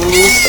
Uhum.